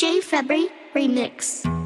DJ February Remix.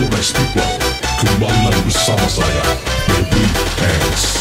the best people Kembali bersama saya Baby Pants.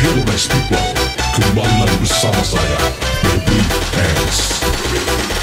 Hillary people, kembali bersama saya, Baby Hands.